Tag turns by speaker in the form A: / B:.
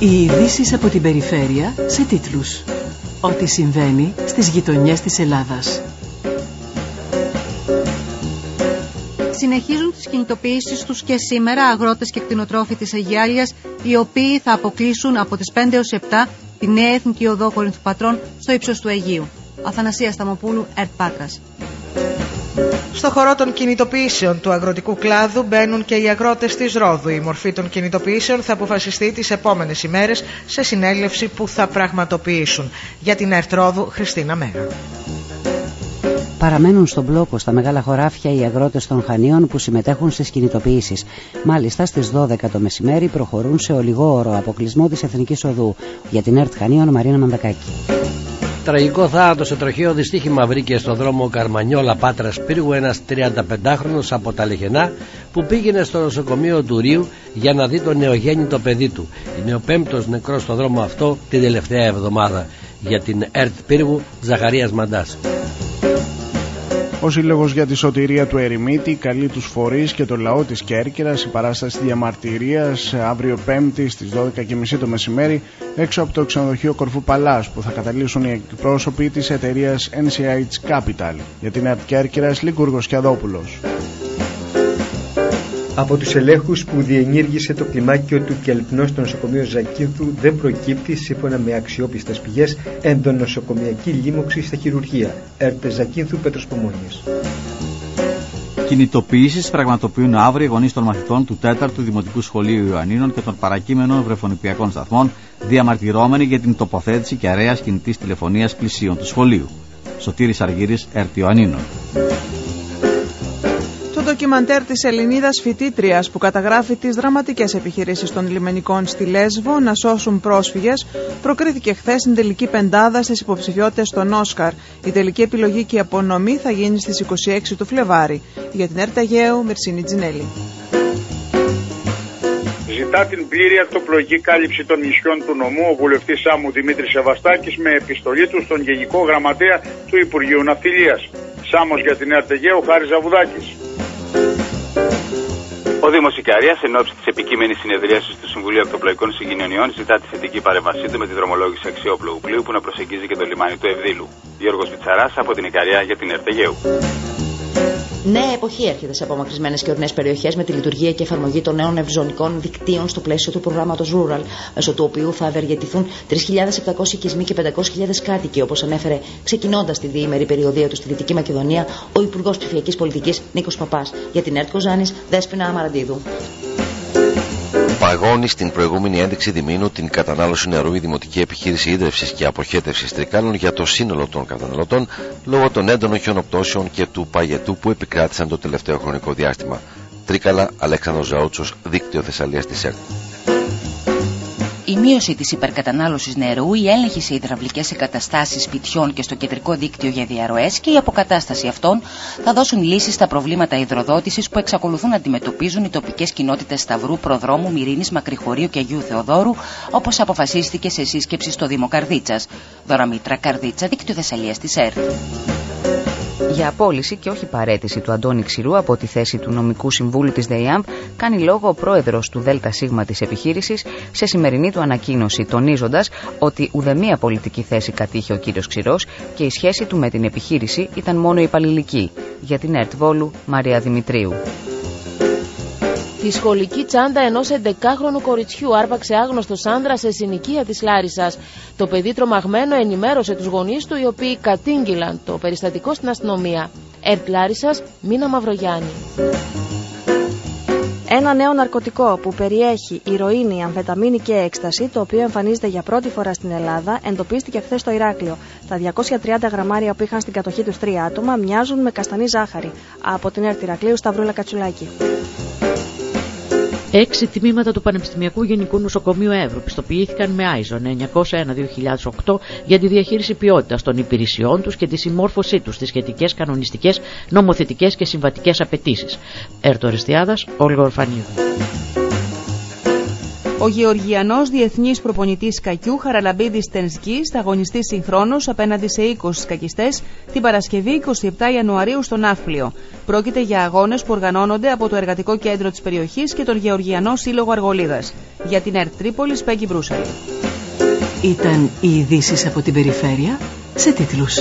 A: Οι ειδήσεις από την περιφέρεια σε τίτλους. Ό,τι συμβαίνει στις γειτονιές της Ελλάδας.
B: Συνεχίζουν τις κινητοποιήσεις τους και σήμερα αγρότες και κτηνοτρόφοι της Αγιάλιας οι οποίοι θα αποκλείσουν από τις 5 έως 7 τη νέα εθνική οδό Κορινθού Πατρών στο ύψος του Αιγείου. Αθανασίας Σταμοπούλου, ΕΡΤ Πάτρας.
C: Στο χώρο των κινητοποιήσεων του αγροτικού κλάδου μπαίνουν και οι αγρότες της Ρόδου. Η μορφή των κινητοποιήσεων θα αποφασιστεί τις επόμενες ημέρες σε συνέλευση που θα πραγματοποιήσουν. Για την ΕΡΤ Ρόδου, Χριστίνα Μέγα.
D: Παραμένουν στον μπλόκο στα μεγάλα χωράφια οι αγρότες των Χανίων που συμμετέχουν στις κινητοποιήσεις. Μάλιστα στις 12 το μεσημέρι προχωρούν σε ολιγόωρο αποκλεισμό της Εθνικής Οδού. Για την ΕΡΤ Χανίων Μαρίνα Μανδακάκη.
E: Τραγικό θάνατο σε τροχαίο δυστύχημα βρήκε στο δρόμο Καρμανιόλα Πάτρας Πύργου ένας 35χρονο από τα Λεχενά που πήγαινε στο νοσοκομείο του Ρίου για να δει το νεογέννητο παιδί του. Είναι ο πέμπτος νεκρός στο δρόμο αυτό την τελευταία εβδομάδα. Για την ΕΡΤ Πύργου Ζαχαρίας Μαντάς.
F: Ο Σύλλογος για τη Σωτηρία του Ερημίτη καλεί τους φορείς και το λαό της Κέρκυρας η παράσταση διαμαρτυρίας αύριο 5η στις 12.30 το μεσημέρι έξω από το ξενοδοχείο Κορφού Παλάς που θα καταλήξουν οι εκπρόσωποι της εταιρείας NCH Capital. Για την ΕΡΤ Κέρκυρας, Λίγκουργο Κιαδόπουλος.
G: Από τους ελέγχους που διενήργησε το κλιμάκιο του Κελπνό στο νοσοκομείο Ζακίνθου δεν προκύπτει, σύμφωνα με αξιόπιστες πηγές, ενδονοσοκομιακή λίμωξη στα χειρουργεία. Έρτες Ζακίνθου Πέτρος Πομόνιας.
H: Κινητοποιήσεις πραγματοποιούν αύριο οι γονείς των μαθητών του 4ου Δημοτικού Σχολείου Ιωαννίνων και των παρακείμενων βρεφονιπιακών σταθμών, διαμαρτυρώμενοι για την τοποθέτηση και αρέα κινητής τηλεφωνίας πλησίων του σχολείου. Σωτήρης Αργύρης, Ερτ Ιωαννίνων
I: ντοκιμαντέρ της Ελληνίδας φοιτήτριας που καταγράφει τις δραματικές επιχειρήσεις των λιμενικών στη Λέσβο να σώσουν πρόσφυγες προκρίθηκε χθες στην τελική πεντάδα στις υποψηφιότητες των Όσκαρ. Η τελική επιλογή και η απονομή θα γίνει στις 26 του Φλεβάρι. Για την Έρτα Γέου, Μερσίνη Τζινέλη.
J: Ζητά την πλήρη αυτοπλογική κάλυψη των νησιών του νομού ο βουλευτής Σάμου Δημήτρης Σεβαστάκης με επιστολή του στον Γενικό Γραμματέα του Υπουργείου Ναυτιλίας. Σάμος για την Ερτεγέου Χάρης Ζαβουδάκης.
K: Ο Δήμο Ικαρία, εν ώψη τη επικείμενη συνεδρίαση του Συμβουλίου Ακτοπλοϊκών Συγκοινωνιών, ζητά τη θετική παρέμβασή του με τη δρομολόγηση αξιόπλου πλοίου που να προσεγγίζει και το λιμάνι του Ευδήλου. Γιώργο Πιτσαρά από την Ικαρία για την Ερτεγέου.
L: Νέα εποχή έρχεται σε απομακρυσμένες και ορεινές περιοχές με τη λειτουργία και εφαρμογή των νέων ευζωνικών δικτύων στο πλαίσιο του προγράμματος Rural, μέσω του οποίου θα ευεργετηθούν 3.700 οικισμοί και 500.000 κάτοικοι, όπως ανέφερε ξεκινώντας τη διήμερη περιοδία του στη Δυτική Μακεδονία ο Υπουργός Ψηφιακής Πολιτικής Νίκος Παπάς. Για την ΕΡΤ Κοζάνης, Δέσπινα Αμαραντίδου
M: παγώνει στην προηγούμενη ένδειξη διμήνου την κατανάλωση νερού η δημοτική επιχείρηση ίδρυυσης και αποχέτευσης τρικάλων για το σύνολο των καταναλωτών λόγω των έντονων χιονοπτώσεων και του παγετού που επικράτησαν το τελευταίο χρονικό διάστημα. Τρίκαλα, Αλέξανδρος Ζαούτσος, δίκτυο Θεσσαλίας της ΕΡΤ
L: η μείωση της υπερκατανάλωσης νερού, η έλεγχη σε υδραυλικές εγκαταστάσεις σπιτιών και στο κεντρικό δίκτυο για διαρροές και η αποκατάσταση αυτών θα δώσουν λύσεις στα προβλήματα υδροδότησης που εξακολουθούν να αντιμετωπίζουν οι τοπικές κοινότητες Σταυρού, Προδρόμου, Μυρίνης, Μακρυχωρίου και Αγίου Θεοδόρου, όπως αποφασίστηκε σε σύσκεψη στο Δήμο Καρδίτσας. Δωραμήτρα Καρδίτσα, δίκτυο Θεσσαλίας της ΕΡΤ
N: για απόλυση και όχι παρέτηση του Αντώνη Ξηρού από τη θέση του νομικού συμβούλου της ΔΕΙΑΜΒ κάνει λόγο ο πρόεδρος του ΔΣ της επιχείρησης σε σημερινή του ανακοίνωση τονίζοντας ότι ουδεμία πολιτική θέση κατήχε ο κύριος Ξηρός και η σχέση του με την επιχείρηση ήταν μόνο υπαλληλική. Για την ΕΡΤ Βόλου, Μαρία Δημητρίου.
O: Τη σχολική τσάντα ενός 11χρονου κοριτσιού άρπαξε άγνωστος άντρα σε συνοικία της Λάρισας. Το παιδί τρομαγμένο ενημέρωσε τους γονείς του, οι οποίοι κατήγγυλαν το περιστατικό στην αστυνομία. Ερτ Λάρισας, Μίνα Μαυρογιάννη.
P: Ένα νέο ναρκωτικό που περιέχει ηρωίνη, αμφεταμίνη και έκσταση, το οποίο εμφανίζεται για πρώτη φορά στην Ελλάδα, εντοπίστηκε χθες στο Ηράκλειο. Τα 230 γραμμάρια που είχαν στην κατοχή τους τρία άτομα μοιάζουν με καστανή ζάχαρη. Από την ΕΡΤ Ηρακλείου, Σταυρούλα Κατσουλάκη.
Q: Έξι τμήματα του Πανεπιστημιακού Γενικού Νοσοκομείου Εύρου πιστοποιήθηκαν με ISO 901-2008 για τη διαχείριση ποιότητας των υπηρεσιών τους και τη συμμόρφωσή τους στις σχετικές κανονιστικές, νομοθετικές και συμβατικές απαιτήσεις. Έρτο Αριστιάδα, Όλγο Ορφανίδου.
I: Ο Γεωργιανός διεθνής προπονητής Κακιού Χαραλαμπίδης Τενσκής θα αγωνιστεί συγχρόνως απέναντι σε 20 σκακιστές την Παρασκευή 27 Ιανουαρίου στο Ναύπλιο. Πρόκειται για αγώνες που οργανώνονται από το Εργατικό Κέντρο της περιοχής και τον Γεωργιανό Σύλλογο Αργολίδας. Για την ΕΡΤ Τρίπολης, Πέγγι Μπρούσαλη.
A: Ήταν οι ειδήσεις από την περιφέρεια σε τίτλους.